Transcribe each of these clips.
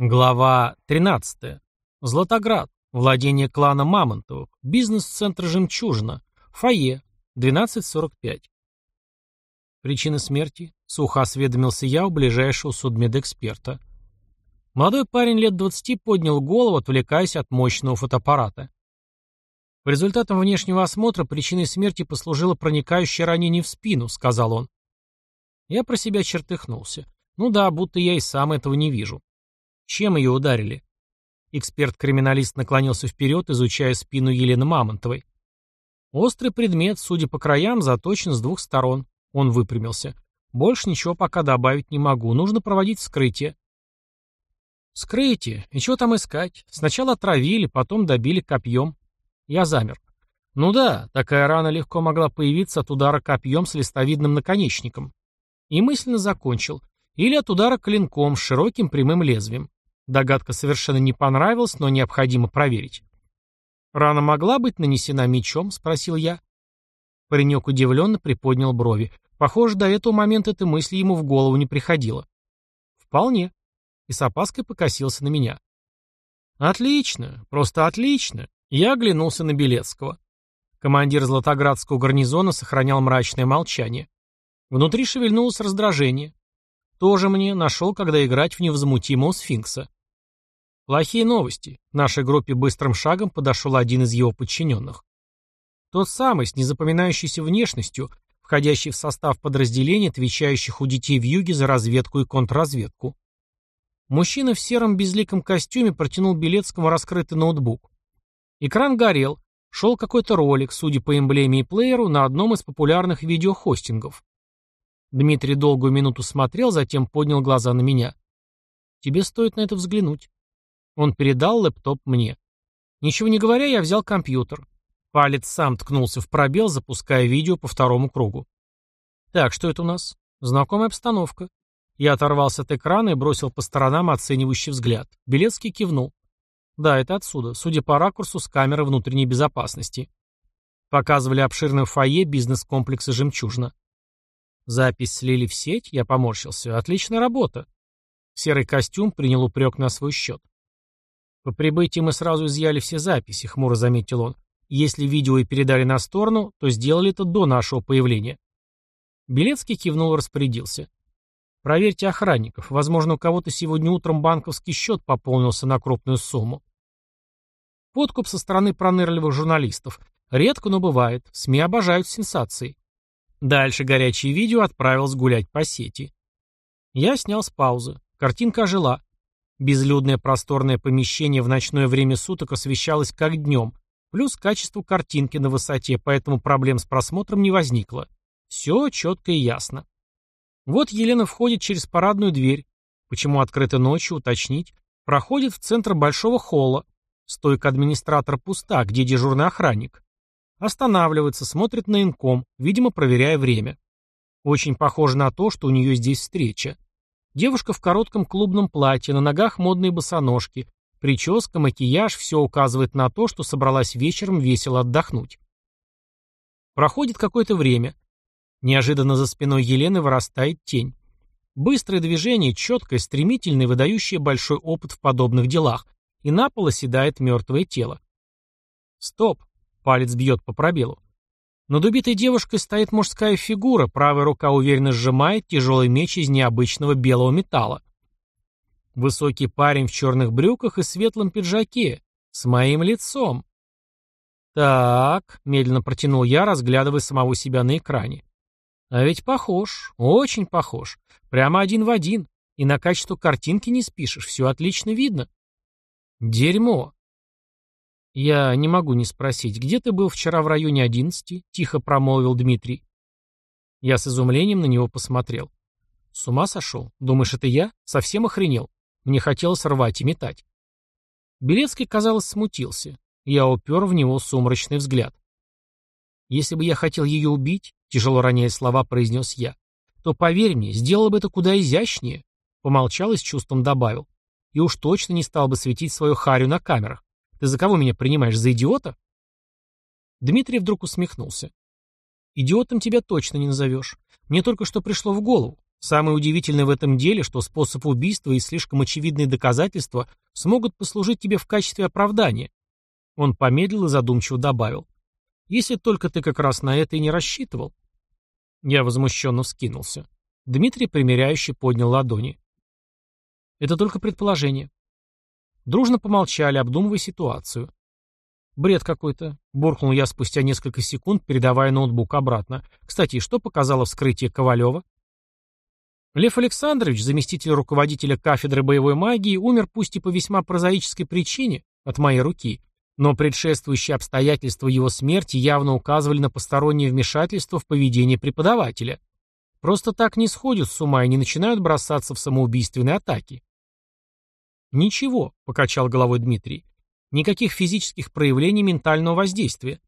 Глава 13. Златоград. Владение клана Мамонтовых. Бизнес-центр «Жемчужина». Фойе. 12.45. Причина смерти? Сухо осведомился я у ближайшего судмедэксперта. Молодой парень лет 20 поднял голову, отвлекаясь от мощного фотоаппарата. По результатам внешнего осмотра причиной смерти послужило проникающее ранение в спину, сказал он. Я про себя чертыхнулся. Ну да, будто я и сам этого не вижу. Чем ее ударили? Эксперт-криминалист наклонился вперед, изучая спину Елены Мамонтовой. Острый предмет, судя по краям, заточен с двух сторон. Он выпрямился. Больше ничего пока добавить не могу. Нужно проводить вскрытие. Вскрытие. И что там искать? Сначала отравили, потом добили копьем. Я замер. Ну да, такая рана легко могла появиться от удара копьем с листовидным наконечником. И мысленно закончил. Или от удара клинком с широким прямым лезвием. Догадка совершенно не понравилась, но необходимо проверить. «Рана могла быть нанесена мечом?» — спросил я. Паренек удивленно приподнял брови. Похоже, до этого момента эта мысль ему в голову не приходила. «Вполне». И с опаской покосился на меня. «Отлично, просто отлично!» Я оглянулся на Белецкого. Командир Златоградского гарнизона сохранял мрачное молчание. Внутри шевельнулось раздражение. Тоже мне нашел, когда играть в невозмутимого сфинкса. Плохие новости. К нашей группе быстрым шагом подошел один из его подчиненных. Тот самый, с незапоминающейся внешностью, входящий в состав подразделений, отвечающих у детей в юге за разведку и контрразведку. Мужчина в сером безликом костюме протянул Белецкому раскрытый ноутбук. Экран горел, шел какой-то ролик, судя по эмблеме и плееру, на одном из популярных видеохостингов. Дмитрий долгую минуту смотрел, затем поднял глаза на меня. «Тебе стоит на это взглянуть». Он передал лэптоп мне. Ничего не говоря, я взял компьютер. Палец сам ткнулся в пробел, запуская видео по второму кругу. Так, что это у нас? Знакомая обстановка. Я оторвался от экрана и бросил по сторонам оценивающий взгляд. Белецкий кивнул. Да, это отсюда, судя по ракурсу с камеры внутренней безопасности. Показывали обширное фойе бизнес-комплекса «Жемчужина». Запись слили в сеть, я поморщился. Отличная работа. Серый костюм принял упрек на свой счет. По прибытии мы сразу изъяли все записи, хмуро заметил он. Если видео и передали на сторону, то сделали это до нашего появления. Белецкий кивнул и распорядился. Проверьте охранников. Возможно, у кого-то сегодня утром банковский счет пополнился на крупную сумму. Подкуп со стороны пронырливых журналистов. Редко, но бывает. СМИ обожают сенсации. Дальше горячее видео отправилось гулять по сети. Я снял с паузы. Картинка ожила. Безлюдное просторное помещение в ночное время суток освещалось как днем, плюс качество картинки на высоте, поэтому проблем с просмотром не возникло. Все четко и ясно. Вот Елена входит через парадную дверь. Почему открыто ночью, уточнить. Проходит в центр большого холла. Стойка администратора пуста, где дежурный охранник. Останавливается, смотрит на инком, видимо, проверяя время. Очень похоже на то, что у нее здесь встреча. Девушка в коротком клубном платье, на ногах модные босоножки. Прическа, макияж – все указывает на то, что собралась вечером весело отдохнуть. Проходит какое-то время. Неожиданно за спиной Елены вырастает тень. Быстрое движение, четкое, стремительное, выдающее большой опыт в подобных делах. И на пол оседает мертвое тело. Стоп. Палец бьет по пробелу. Над убитой девушкой стоит мужская фигура, правая рука уверенно сжимает тяжелый меч из необычного белого металла. Высокий парень в черных брюках и светлом пиджаке, с моим лицом. «Так», — медленно протянул я, разглядывая самого себя на экране. «А ведь похож, очень похож, прямо один в один, и на качество картинки не спишешь, все отлично видно». «Дерьмо», «Я не могу не спросить, где ты был вчера в районе одиннадцати?» — тихо промолвил Дмитрий. Я с изумлением на него посмотрел. «С ума сошел? Думаешь, это я? Совсем охренел? Мне хотелось рвать и метать». Белецкий, казалось, смутился. Я упер в него сумрачный взгляд. «Если бы я хотел ее убить», — тяжело роняя слова, произнес я, «то, поверь мне, сделал бы это куда изящнее», — помолчал и с чувством добавил. «И уж точно не стал бы светить свою харю на камерах. Ты за кого меня принимаешь, за идиота?» Дмитрий вдруг усмехнулся. «Идиотом тебя точно не назовешь. Мне только что пришло в голову. Самое удивительное в этом деле, что способ убийства и слишком очевидные доказательства смогут послужить тебе в качестве оправдания. Он помедлил и задумчиво добавил. Если только ты как раз на это и не рассчитывал. Я возмущенно вскинулся. Дмитрий примиряюще поднял ладони. Это только предположение. Дружно помолчали, обдумывая ситуацию. Бред какой-то, буркнул я спустя несколько секунд, передавая ноутбук обратно. Кстати, что показало вскрытие Ковалева? Лев Александрович, заместитель руководителя кафедры боевой магии, умер пусть и по весьма прозаической причине, от моей руки, но предшествующие обстоятельства его смерти явно указывали на постороннее вмешательство в поведение преподавателя. Просто так не сходят с ума и не начинают бросаться в самоубийственные атаки. «Ничего», — покачал головой Дмитрий. «Никаких физических проявлений ментального воздействия».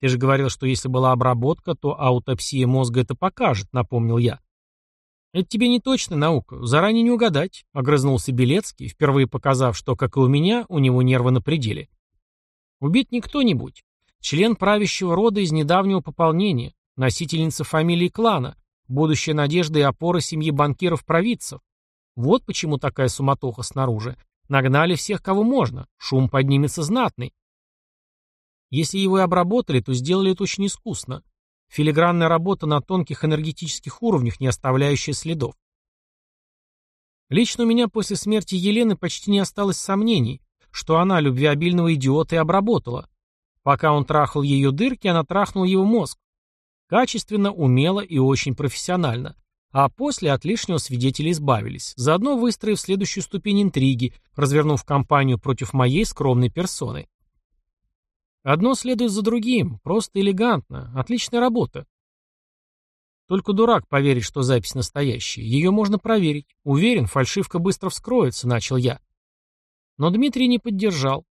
«Ты же говорил, что если была обработка, то аутопсия мозга это покажет», — напомнил я. «Это тебе не точная наука, заранее не угадать», — огрызнулся Белецкий, впервые показав, что, как и у меня, у него нервы на пределе. «Убит не кто-нибудь. Член правящего рода из недавнего пополнения, носительница фамилии клана, будущая надежда и опора семьи банкиров-провидцев. Вот почему такая суматоха снаружи. Нагнали всех, кого можно. Шум поднимется знатный. Если его и обработали, то сделали это очень искусно. Филигранная работа на тонких энергетических уровнях, не оставляющая следов. Лично у меня после смерти Елены почти не осталось сомнений, что она любвеобильного идиота и обработала. Пока он трахал ее дырки, она трахнула его мозг. Качественно, умело и очень профессионально. А после от лишнего свидетеля избавились, заодно выстроив следующую ступень интриги, развернув кампанию против моей скромной персоны. Одно следует за другим, просто элегантно, отличная работа. Только дурак поверит, что запись настоящая. Ее можно проверить. Уверен, фальшивка быстро вскроется, начал я. Но Дмитрий не поддержал.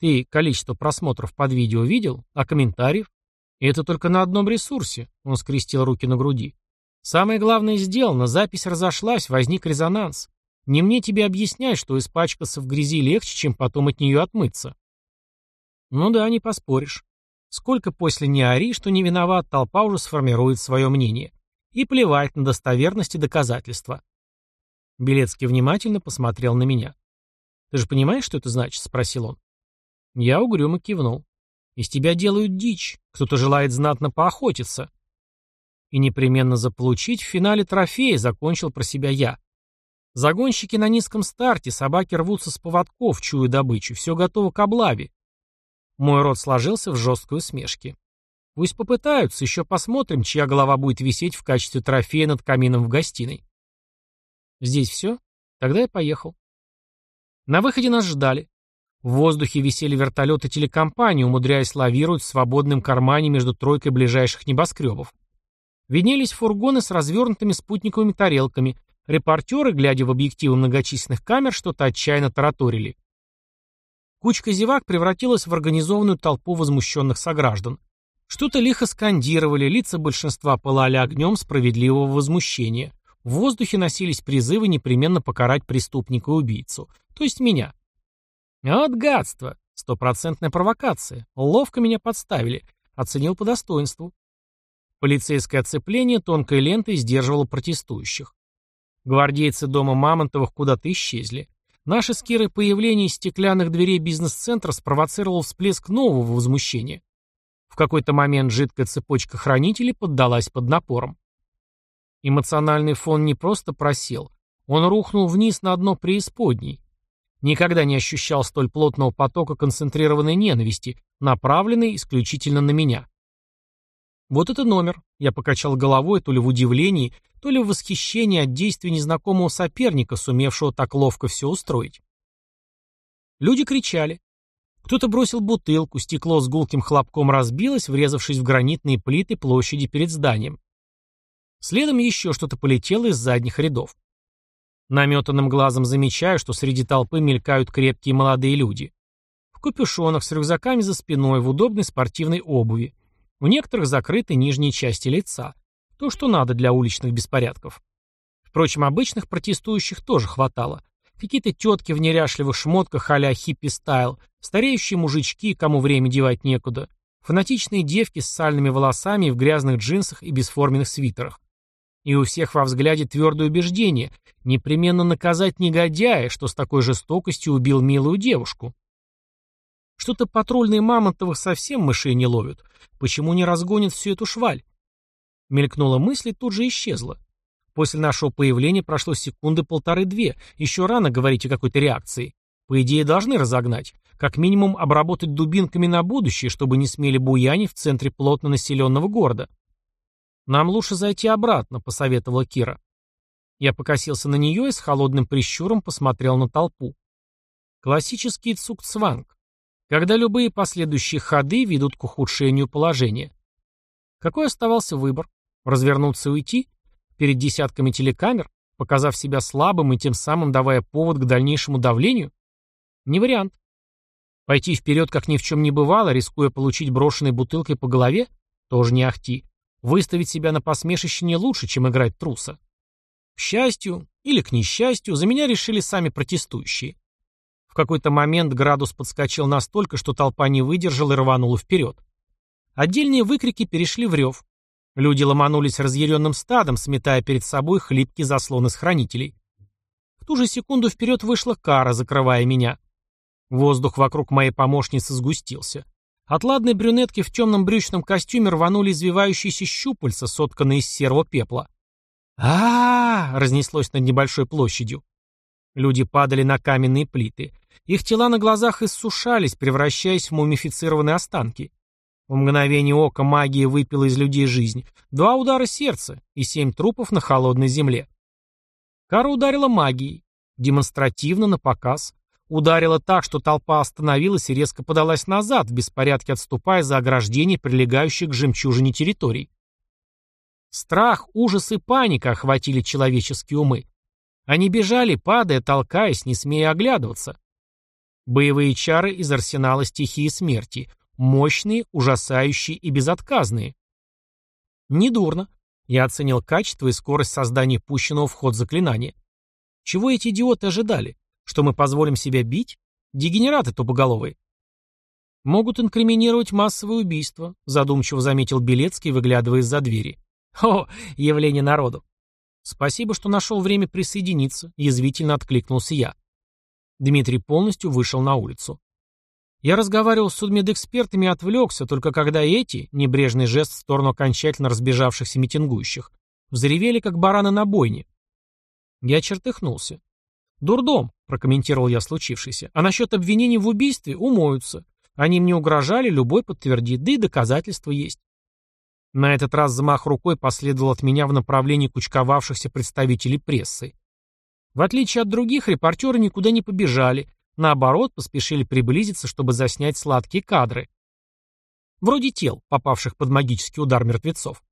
Ты количество просмотров под видео видел? А комментариев? И это только на одном ресурсе. Он скрестил руки на груди. Самое главное сделано, запись разошлась, возник резонанс. Не мне тебе объяснять, что испачкаться в грязи легче, чем потом от нее отмыться. Ну да, не поспоришь. Сколько после не ори, что не виноват, толпа уже сформирует свое мнение. И плевать на достоверность и доказательства. Белецкий внимательно посмотрел на меня. «Ты же понимаешь, что это значит?» — спросил он. Я угрюмо кивнул. «Из тебя делают дичь. Кто-то желает знатно поохотиться и непременно заполучить в финале трофея, закончил про себя я. Загонщики на низком старте, собаки рвутся с поводков, чую добычу, все готово к облаве. Мой рот сложился в жесткой усмешке. Пусть попытаются, еще посмотрим, чья голова будет висеть в качестве трофея над камином в гостиной. Здесь все? Тогда я поехал. На выходе нас ждали. В воздухе висели вертолеты телекомпании, умудряясь лавировать в свободном кармане между тройкой ближайших небоскребов. Виднелись фургоны с развернутыми спутниковыми тарелками. Репортеры, глядя в объективы многочисленных камер, что-то отчаянно тараторили. Кучка зевак превратилась в организованную толпу возмущенных сограждан. Что-то лихо скандировали, лица большинства пылали огнем справедливого возмущения. В воздухе носились призывы непременно покарать преступника и убийцу. То есть меня. Вот гадство. Стопроцентная провокация. Ловко меня подставили. Оценил по достоинству. Полицейское оцепление тонкой лентой сдерживало протестующих. Гвардейцы дома Мамонтовых куда-то исчезли. Наше с Кирой появление из стеклянных дверей бизнес-центра спровоцировало всплеск нового возмущения. В какой-то момент жидкая цепочка хранителей поддалась под напором. Эмоциональный фон не просто просел, он рухнул вниз на дно преисподней. Никогда не ощущал столь плотного потока концентрированной ненависти, направленной исключительно на меня. Вот это номер. Я покачал головой то ли в удивлении, то ли в восхищении от действий незнакомого соперника, сумевшего так ловко все устроить. Люди кричали. Кто-то бросил бутылку, стекло с гулким хлопком разбилось, врезавшись в гранитные плиты площади перед зданием. Следом еще что-то полетело из задних рядов. Наметанным глазом замечаю, что среди толпы мелькают крепкие молодые люди. В капюшонах, с рюкзаками за спиной, в удобной спортивной обуви. У некоторых закрыты нижние части лица. То, что надо для уличных беспорядков. Впрочем, обычных протестующих тоже хватало. Какие-то тетки в неряшливых шмотках а-ля хиппи-стайл, стареющие мужички, кому время девать некуда, фанатичные девки с сальными волосами в грязных джинсах и бесформенных свитерах. И у всех во взгляде твердое убеждение – непременно наказать негодяя, что с такой жестокостью убил милую девушку. Что-то патрульные Мамонтовых совсем мышей не ловят. Почему не разгонят всю эту шваль? Мелькнула мысль и тут же исчезла. После нашего появления прошло секунды полторы-две. Еще рано говорить о какой-то реакции. По идее, должны разогнать. Как минимум, обработать дубинками на будущее, чтобы не смели буяне в центре плотно населенного города. «Нам лучше зайти обратно», — посоветовала Кира. Я покосился на нее и с холодным прищуром посмотрел на толпу. Классический цукцванг когда любые последующие ходы ведут к ухудшению положения. Какой оставался выбор? Развернуться и уйти? Перед десятками телекамер, показав себя слабым и тем самым давая повод к дальнейшему давлению? Не вариант. Пойти вперед, как ни в чем не бывало, рискуя получить брошенной бутылкой по голове? Тоже не ахти. Выставить себя на посмешище не лучше, чем играть труса. К счастью, или к несчастью, за меня решили сами протестующие. В какой-то момент градус подскочил настолько, что толпа не выдержала и рванула вперед. Отдельные выкрики перешли в рев. Люди ломанулись разъяренным стадом, сметая перед собой хлипкий заслон из хранителей. В ту же секунду вперед вышла кара, закрывая меня. Воздух вокруг моей помощницы сгустился. От ладной брюнетки в темном брючном костюме рванули извивающиеся щупальца, сотканные из серого пепла. а, -а, -а разнеслось над небольшой площадью. Люди падали на каменные плиты. Их тела на глазах иссушались, превращаясь в мумифицированные останки. В мгновение ока магия выпила из людей жизнь. Два удара сердца и семь трупов на холодной земле. Кара ударила магией. Демонстративно, на показ. Ударила так, что толпа остановилась и резко подалась назад, в беспорядке отступая за ограждение, прилегающих к жемчужине территорий. Страх, ужас и паника охватили человеческие умы. Они бежали, падая, толкаясь, не смея оглядываться. Боевые чары из арсенала стихии смерти. Мощные, ужасающие и безотказные. Недурно. Я оценил качество и скорость создания пущенного в ход заклинания. Чего эти идиоты ожидали? Что мы позволим себя бить? Дегенераты тупоголовые. Могут инкриминировать массовое убийство, задумчиво заметил Белецкий, выглядывая из-за двери. О, явление народу. Спасибо, что нашел время присоединиться, язвительно откликнулся я. Дмитрий полностью вышел на улицу. Я разговаривал с судмедэкспертами и отвлекся, только когда эти, небрежный жест в сторону окончательно разбежавшихся митингующих, взревели, как бараны на бойне. Я чертыхнулся. «Дурдом», — прокомментировал я случившееся, «а насчет обвинений в убийстве умоются. Они мне угрожали, любой подтвердит, да и доказательства есть». На этот раз замах рукой последовал от меня в направлении кучковавшихся представителей прессы. В отличие от других, репортеры никуда не побежали, наоборот, поспешили приблизиться, чтобы заснять сладкие кадры. Вроде тел, попавших под магический удар мертвецов.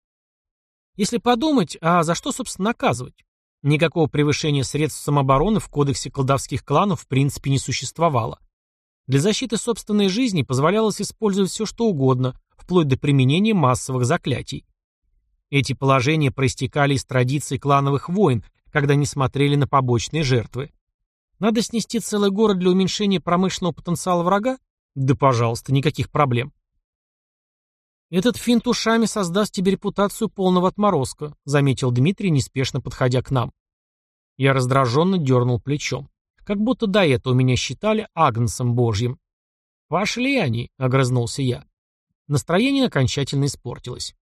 Если подумать, а за что, собственно, наказывать? Никакого превышения средств самообороны в кодексе колдовских кланов в принципе не существовало. Для защиты собственной жизни позволялось использовать все, что угодно, вплоть до применения массовых заклятий. Эти положения проистекали из традиций клановых войн, когда не смотрели на побочные жертвы. Надо снести целый город для уменьшения промышленного потенциала врага? Да пожалуйста, никаких проблем. Этот финт ушами создаст тебе репутацию полного отморозка, заметил Дмитрий, неспешно подходя к нам. Я раздраженно дернул плечом. Как будто до этого меня считали агнцем божьим. «Пошли они», — огрызнулся я. Настроение окончательно испортилось.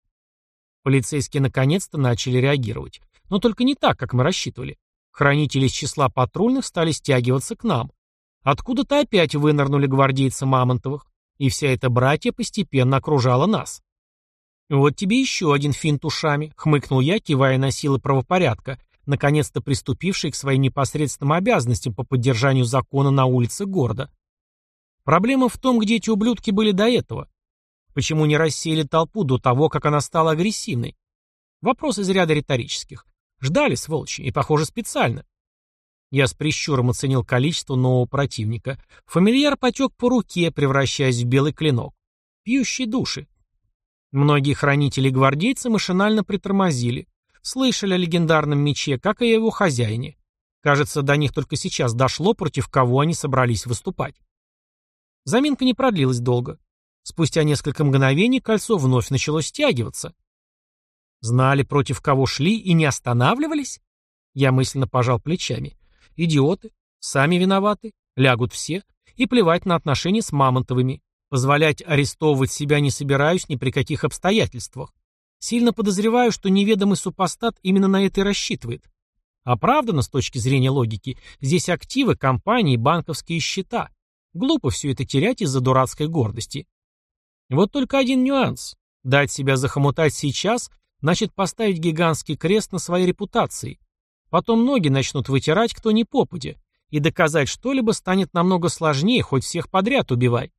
Полицейские наконец-то начали реагировать. Но только не так, как мы рассчитывали. Хранители из числа патрульных стали стягиваться к нам. Откуда-то опять вынырнули гвардейцы Мамонтовых, и вся эта братья постепенно окружала нас. «Вот тебе еще один финт ушами», — хмыкнул я, кивая на силы правопорядка, наконец-то приступившие к своим непосредственным обязанностям по поддержанию закона на улице города. Проблема в том, где эти ублюдки были до этого. Почему не рассеяли толпу до того, как она стала агрессивной? Вопрос из ряда риторических. Ждали, сволочи, и, похоже, специально. Я с прищуром оценил количество нового противника. Фамильяр потек по руке, превращаясь в белый клинок. Пьющий души. Многие хранители и гвардейцы машинально притормозили. Слышали о легендарном мече, как и о его хозяине. Кажется, до них только сейчас дошло, против кого они собрались выступать. Заминка не продлилась долго. Спустя несколько мгновений кольцо вновь начало стягиваться. Знали, против кого шли и не останавливались? Я мысленно пожал плечами. Идиоты. Сами виноваты. Лягут все. И плевать на отношения с Мамонтовыми. Позволять арестовывать себя не собираюсь ни при каких обстоятельствах. Сильно подозреваю, что неведомый супостат именно на это и рассчитывает. Оправдано с точки зрения логики. Здесь активы, компании, банковские счета. Глупо все это терять из-за дурацкой гордости. Вот только один нюанс. Дать себя захомутать сейчас значит поставить гигантский крест на своей репутации. Потом ноги начнут вытирать кто ни попадя. И доказать что-либо станет намного сложнее, хоть всех подряд убивай.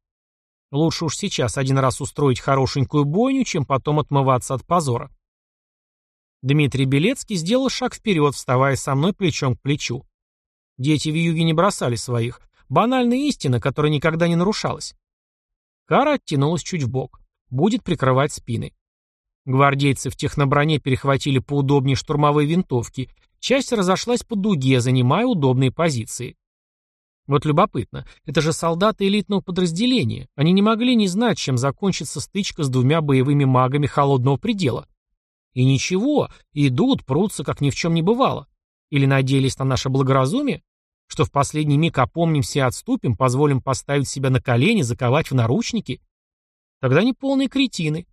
Лучше уж сейчас один раз устроить хорошенькую бойню, чем потом отмываться от позора. Дмитрий Белецкий сделал шаг вперед, вставая со мной плечом к плечу. Дети в юге не бросали своих. Банальная истина, которая никогда не нарушалась. Кара оттянулась чуть в бок. Будет прикрывать спины. Гвардейцы в техноброне перехватили поудобнее штурмовые винтовки. Часть разошлась по дуге, занимая удобные позиции. Вот любопытно, это же солдаты элитного подразделения. Они не могли не знать, чем закончится стычка с двумя боевыми магами холодного предела. И ничего, идут, прутся, как ни в чем не бывало. Или надеялись на наше благоразумие? Что в последний миг опомнимся и отступим, позволим поставить себя на колени, заковать в наручники? Тогда не полные кретины.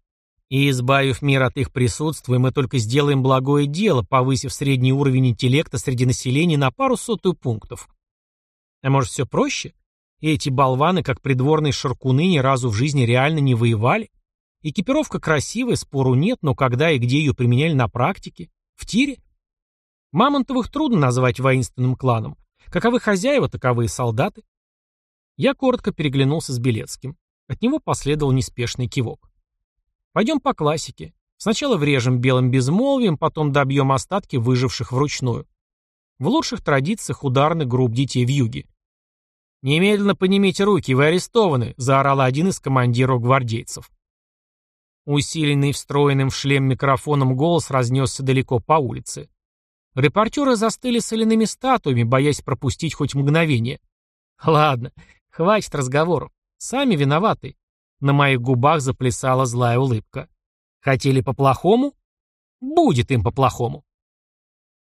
И, избавив мир от их присутствия, мы только сделаем благое дело, повысив средний уровень интеллекта среди населения на пару сотую пунктов. А может, все проще? Эти болваны, как придворные шаркуны, ни разу в жизни реально не воевали? Экипировка красивая, спору нет, но когда и где ее применяли на практике? В тире? Мамонтовых трудно назвать воинственным кланом. Каковы хозяева, таковы и солдаты. Я коротко переглянулся с Белецким. От него последовал неспешный кивок. Пойдем по классике. Сначала врежем белым безмолвием, потом добьем остатки выживших вручную. В лучших традициях ударных групп детей в юге. «Немедленно поднимите руки, вы арестованы!» — заорал один из командиров гвардейцев. Усиленный встроенным в шлем микрофоном голос разнесся далеко по улице. Репортеры застыли соляными статуями, боясь пропустить хоть мгновение. «Ладно, хватит разговоров. Сами виноваты». На моих губах заплясала злая улыбка. «Хотели по-плохому? Будет им по-плохому».